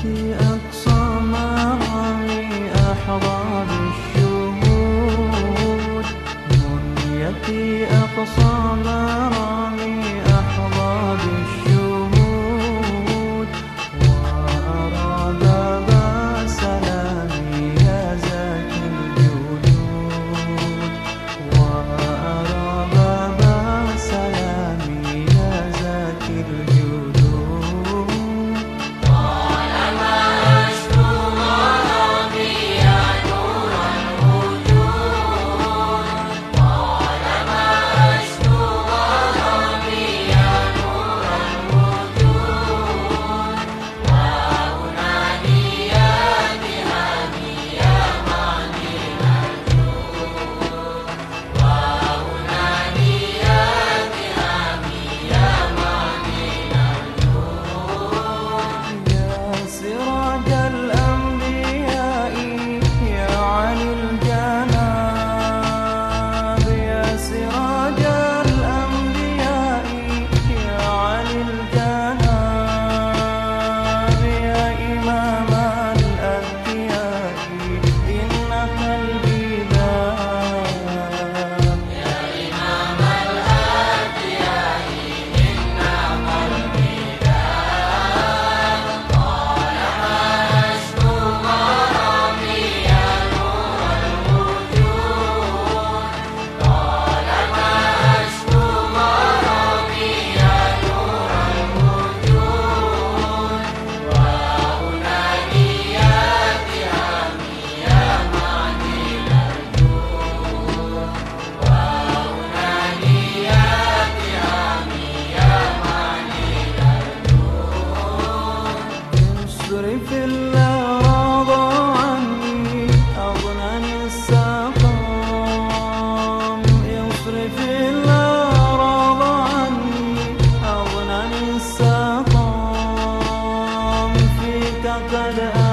أبكي أقصى مرامي أحضان الشهود. بالشهود أقصى مرامي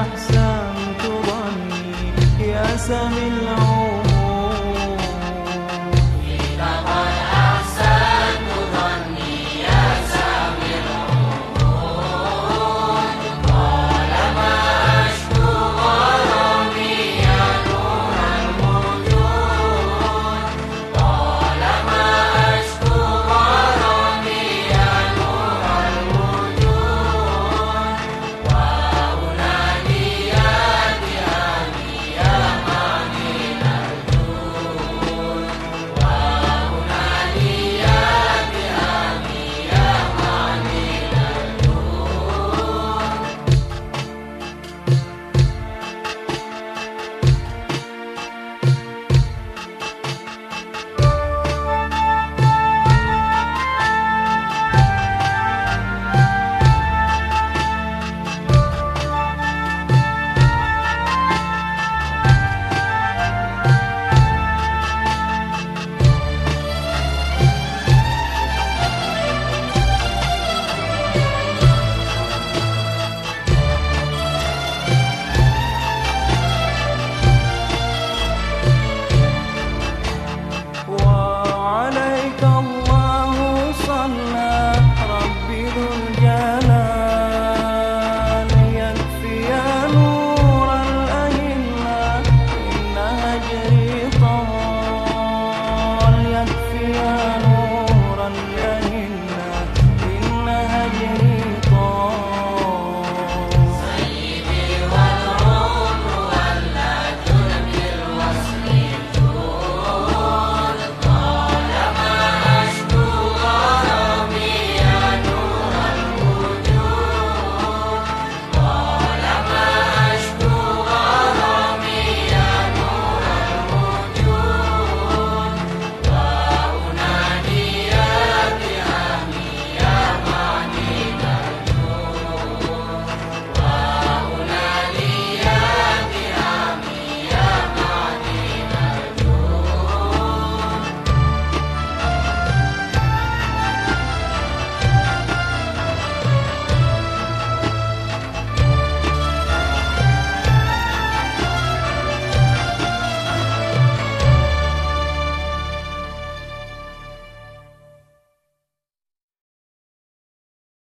أحسنت ظني يا سمي العظيم